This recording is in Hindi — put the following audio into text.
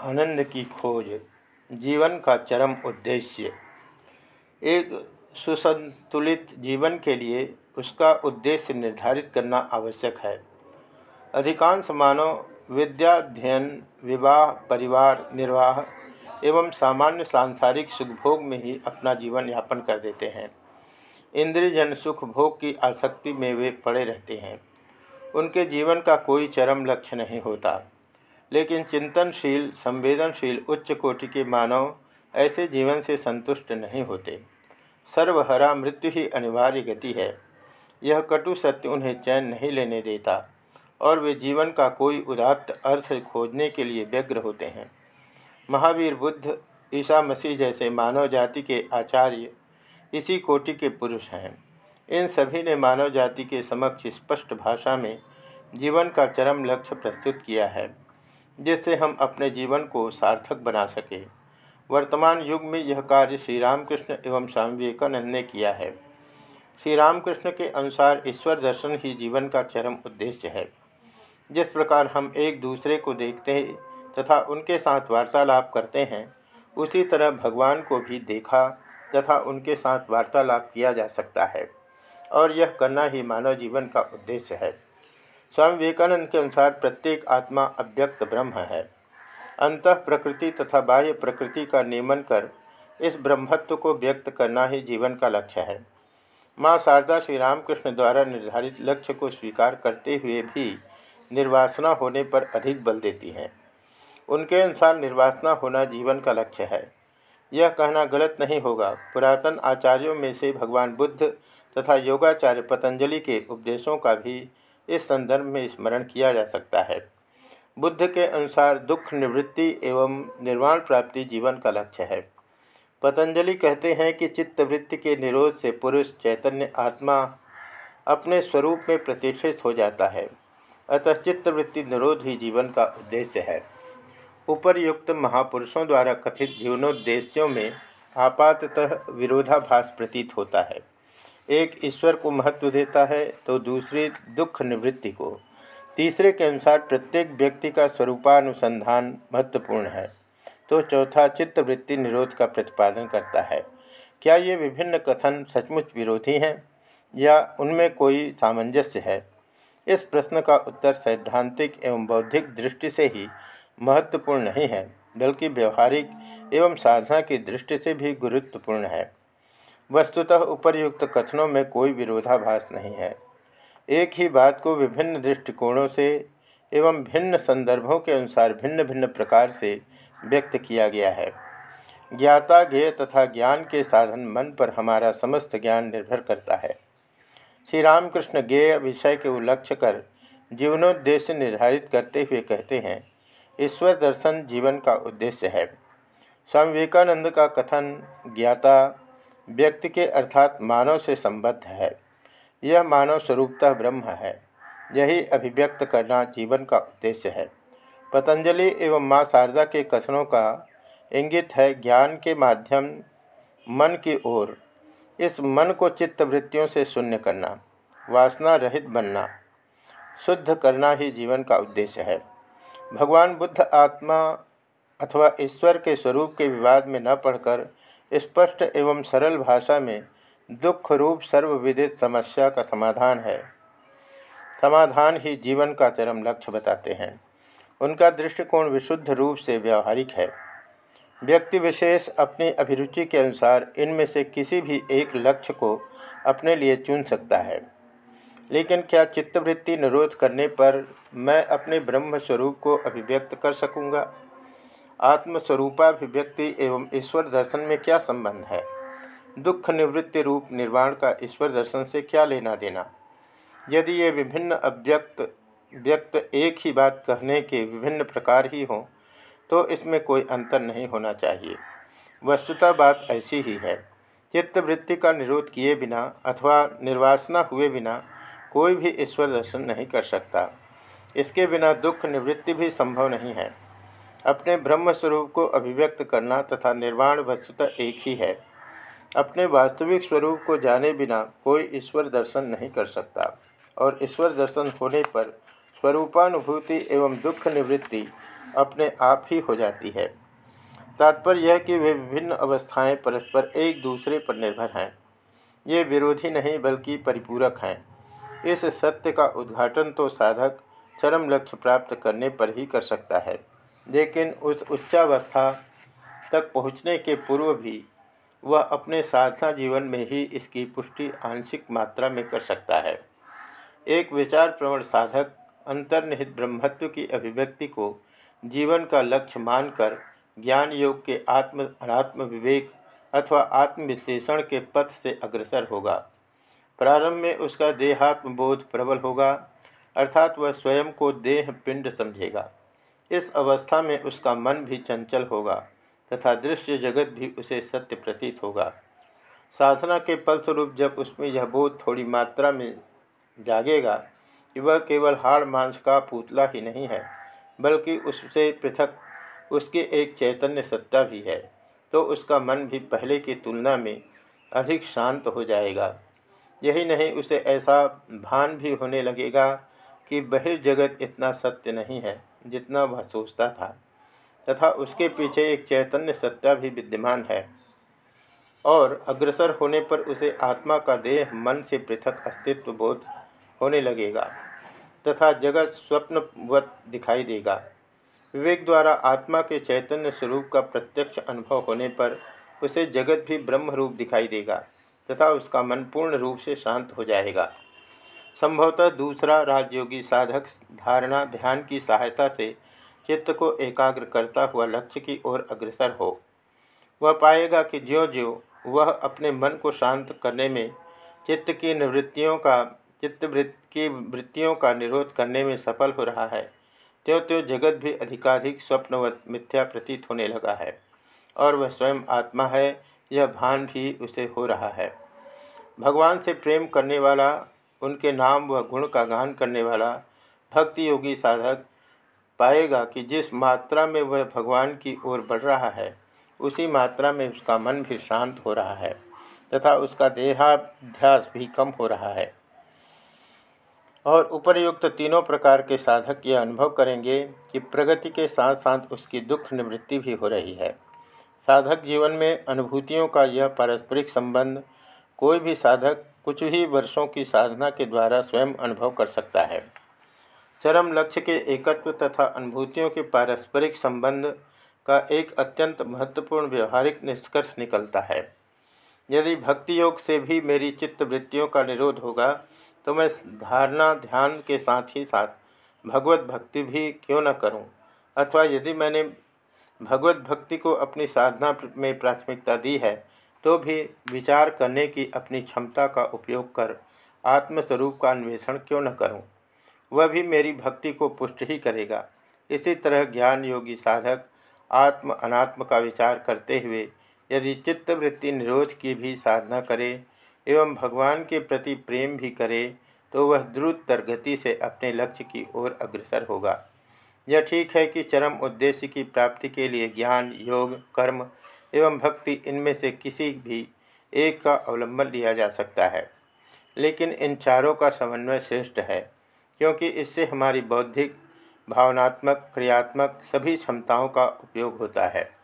आनंद की खोज, जीवन का चरम उद्देश्य। एक सुसंतुलित जीवन के लिए उसका उद्देश्य निर्धारित करना आवश्यक है। अधिकांश मानव विद्याध्ययन, विवाह, परिवार निर्वाह एवं सामान्य सांसारिक सुखभोग में ही अपना जीवन यापन कर देते हैं। इंद्रियजन सुख भोग की आसक्ति में वे पड़े रहते हैं। उनके जीवन का कोई चरम लक्ष्य नहीं होता। लेकिन चिंतनशील, संवेदनशील उच्च कोटि के मानव ऐसे जीवन से संतुष्ट नहीं होते। सर्वहरा मृत्यु ही अनिवार्य गति है। यह कटु सत्य उन्हें चैन नहीं लेने देता, और वे जीवन का कोई उदात्त अर्थ खोजने के लिए व्यग्र होते हैं। महावीर बुद्ध, ईसा मसीह जैसे मानव जाति के आचार्य इसी कोटि के पुरुष हैं। इन सभी ने मानव जाति के समक्ष स्पष्ट भाषा में जीवन का चरम लक्ष्य प्रस्तुत किया है। जिससे हम अपने जीवन को सार्थक बना सके। वर्तमान युग में यह कार्य श्री रामकृष्ण एवं स्वामी विवेकानंद ने किया है। श्री रामकृष्ण के अनुसार ईश्वर दर्शन ही जीवन का चरम उद्देश्य है। जिस प्रकार हम एक दूसरे को देखते हैं तथा उनके साथ वार्तालाप करते हैं, उसी तरह भगवान को भी देखा तथा उनके साथ वार्तालाप किया जा सकता है। और यह करना ही मानव जीवन का उद्देश्य है। स्वामी विवेकानंद के अनुसार प्रत्येक आत्मा अव्यक्त ब्रह्म है। अंत प्रकृति तथा बाह्य प्रकृति का नियमन कर इस ब्रह्मत्व को व्यक्त करना ही जीवन का लक्ष्य है। माँ शारदा श्री रामकृष्ण द्वारा निर्धारित लक्ष्य को स्वीकार करते हुए भी निर्वासना होने पर अधिक बल देती हैं। उनके अनुसार निर्वासना होना जीवन का लक्ष्य है। यह कहना गलत नहीं होगा। पुरातन आचार्यों में से भगवान बुद्ध तथा योगाचार्य पतंजलि के उपदेशों का भी इस संदर्भ में स्मरण किया जा सकता है। बुद्ध के अनुसार दुख, निवृत्ति एवं निर्वाण प्राप्ति जीवन का लक्ष्य है। पतंजलि कहते हैं कि चित्तवृत्ति के निरोध से पुरुष, चैतन्य, आत्मा अपने स्वरूप में प्रतिष्ठित हो जाता है। अतः चित्तवृत्ति निरोध ही जीवन का उद्देश्य है। उपरयुक्त महापुरुषों द्वारा कथित जीवनोद्देश्यों में आपातः विरोधाभास प्रतीत होता है। एक ईश्वर को महत्व देता है तो दूसरी दुख निवृत्ति को। तीसरे के अनुसार प्रत्येक व्यक्ति का स्वरूपानुसंधान महत्वपूर्ण है तो चौथा चित्तवृत्ति निरोध का प्रतिपादन करता है। क्या ये विभिन्न कथन सचमुच विरोधी हैं, या उनमें कोई सामंजस्य है? इस प्रश्न का उत्तर सैद्धांतिक एवं बौद्धिक दृष्टि से ही महत्वपूर्ण नहीं है, बल्कि व्यवहारिक एवं साधना की दृष्टि से भी गुरुत्वपूर्ण है। वस्तुतः उपर्युक्त कथनों में कोई विरोधाभास नहीं है। एक ही बात को विभिन्न दृष्टिकोणों से एवं भिन्न संदर्भों के अनुसार भिन्न भिन्न प्रकार से व्यक्त किया गया है। ज्ञाता ज्ञेय तथा ज्ञान के साधन मन पर हमारा समस्त ज्ञान निर्भर करता है। श्री रामकृष्ण ज्ञेय विषय के उल्लक्ष्य कर जीवनोद्देश्य निर्धारित करते हुए कहते हैं, ईश्वर दर्शन जीवन का उद्देश्य है। स्वामी विवेकानंद का कथन ज्ञाता व्यक्ति के अर्थात मानव से संबद्ध है। यह मानव स्वरूपतः ब्रह्म है। यही अभिव्यक्त करना जीवन का उद्देश्य है। पतंजलि एवं माँ शारदा के कथनों का इंगित है ज्ञान के माध्यम मन की ओर। इस मन को चित्तवृत्तियों से शून्य करना, वासना रहित बनना, शुद्ध करना ही जीवन का उद्देश्य है। भगवान बुद्ध आत्मा अथवा ईश्वर के स्वरूप के विवाद में न पढ़कर स्पष्ट एवं सरल भाषा में दुख रूप सर्वविदित समस्या का समाधान है। समाधान ही जीवन का चरम लक्ष्य बताते हैं। उनका दृष्टिकोण विशुद्ध रूप से व्यवहारिक है। व्यक्ति विशेष अपनी अभिरुचि के अनुसार इनमें से किसी भी एक लक्ष्य को अपने लिए चुन सकता है। लेकिन क्या चित्तवृत्ति निरोध करने पर मैं अपने ब्रह्म स्वरूप को अभिव्यक्त कर सकूँगा? आत्मस्वरूपाभिव्यक्ति एवं ईश्वर दर्शन में क्या संबंध है? दुख, निवृत्ति रूप, निर्वाण का ईश्वर दर्शन से क्या लेना देना? यदि ये विभिन्न अव्यक्त, व्यक्त एक ही बात कहने के विभिन्न प्रकार ही हों तो इसमें कोई अंतर नहीं होना चाहिए। वस्तुतः बात ऐसी ही है। चित्तवृत्ति का निरोध किए बिना अथवा निर्वासना हुए बिना कोई भी ईश्वर दर्शन नहीं कर सकता। इसके बिना दुख, निवृत्ति भी संभव नहीं है। अपने ब्रह्म स्वरूप को अभिव्यक्त करना तथा निर्वाण वस्तुतः एक ही है। अपने वास्तविक स्वरूप को जाने बिना कोई ईश्वर दर्शन नहीं कर सकता और ईश्वर दर्शन होने पर स्वरूपानुभूति एवं दुख निवृत्ति अपने आप ही हो जाती है। तात्पर्य यह कि वे विभिन्न अवस्थाएँ परस्पर एक दूसरे पर निर्भर हैं। ये विरोधी नहीं बल्कि परिपूरक हैं। इस सत्य का उद्घाटन तो साधक चरम लक्ष्य प्राप्त करने पर ही कर सकता है। लेकिन उस उच्चावस्था तक पहुँचने के पूर्व भी वह अपने साधना जीवन में ही इसकी पुष्टि आंशिक मात्रा में कर सकता है। एक विचार प्रवण साधक अंतर्निहित ब्रह्मत्व की अभिव्यक्ति को जीवन का लक्ष्य मानकर ज्ञान योग के आत्म, अनात्म विवेक अथवा आत्मविश्लेषण के पथ से अग्रसर होगा। प्रारंभ में उसका देहात्म बोध प्रबल होगा, अर्थात वह स्वयं को देह पिंड समझेगा। इस अवस्था में उसका मन भी चंचल होगा, तथा दृश्य जगत भी उसे सत्य प्रतीत होगा। साधना के फलस्वरूप जब उसमें यह बोध थोड़ी मात्रा में जागेगा कि वह केवल हाड़ मांस का पुतला ही नहीं है, बल्कि उससे पृथक उसके एक चैतन्य सत्ता भी है तो उसका मन भी पहले की तुलना में अधिक शांत हो जाएगा। यही नहीं, उसे ऐसा भान भी होने लगेगा कि बहिर्जगत इतना सत्य नहीं है। जितना वह सोचता था, तथा उसके पीछे एक चैतन्य सत्ता भी विद्यमान है। और अग्रसर होने पर उसे आत्मा का देह मन से पृथक अस्तित्व बोध होने लगेगा, तथा जगत स्वप्नवत दिखाई देगा। विवेक द्वारा आत्मा के चैतन्य स्वरूप का प्रत्यक्ष अनुभव होने पर उसे जगत भी ब्रह्म रूप दिखाई देगा, तथा उसका मन पूर्ण रूप से शांत हो जाएगा। संभवतः दूसरा राजयोगी साधक धारणा ध्यान की सहायता से चित्त को एकाग्र करता हुआ लक्ष्य की ओर अग्रसर हो। वह पाएगा कि ज्यो ज्यो वह अपने मन को शांत करने में, चित्त की निवृत्तियों का चित्तवृत्ति की वृत्तियों का निरोध करने में सफल हो रहा है। त्यों त्यों जगत भी अधिकाधिक स्वप्नवत मिथ्या प्रतीत होने लगा है और वह स्वयं आत्मा है, यह भान भी उसे हो रहा है। भगवान से प्रेम करने वाला उनके नाम व गुण का गान करने वाला भक्ति योगी साधक पाएगा कि जिस मात्रा में वह भगवान की ओर बढ़ रहा है, उसी मात्रा में उसका मन भी शांत हो रहा है तथा उसका देहाध्यास भी कम हो रहा है। और उपरयुक्त तीनों प्रकार के साधक यह अनुभव करेंगे कि प्रगति के साथ साथ उसकी दुख निवृत्ति भी हो रही है। साधक जीवन में अनुभूतियों का यह पारस्परिक संबंध कोई भी साधक कुछ ही वर्षों की साधना के द्वारा स्वयं अनुभव कर सकता है। चरम लक्ष्य के एकत्व तथा अनुभूतियों के पारस्परिक संबंध का एक अत्यंत महत्वपूर्ण व्यवहारिक निष्कर्ष निकलता है। यदि भक्ति योग से भी मेरी चित्त वृत्तियों का निरोध होगा तो मैं धारणा ध्यान के साथ ही साथ भगवत भक्ति भी क्यों न करूँ? अथवा यदि मैंने भगवत भक्ति को अपनी साधना में प्राथमिकता दी है तो भी विचार करने की अपनी क्षमता का उपयोग कर आत्मस्वरूप का अन्वेषण क्यों न करूँ? वह भी मेरी भक्ति को पुष्ट ही करेगा इसी तरह ज्ञान योगी साधक आत्म अनात्म का विचार करते हुए यदि चित्तवृत्ति निरोध की भी साधना करे एवं भगवान के प्रति प्रेम भी करे तो वह द्रुत तरगति से अपने लक्ष्य की ओर अग्रसर होगा यह ठीक है कि चरम उद्देश्य की प्राप्ति के लिए ज्ञान, योग, कर्म एवं भक्ति इनमें से किसी भी एक का अवलंबन लिया जा सकता है। लेकिन इन चारों का समन्वय श्रेष्ठ है, क्योंकि इससे हमारी बौद्धिक, भावनात्मक, क्रियात्मक सभी क्षमताओं का उपयोग होता है।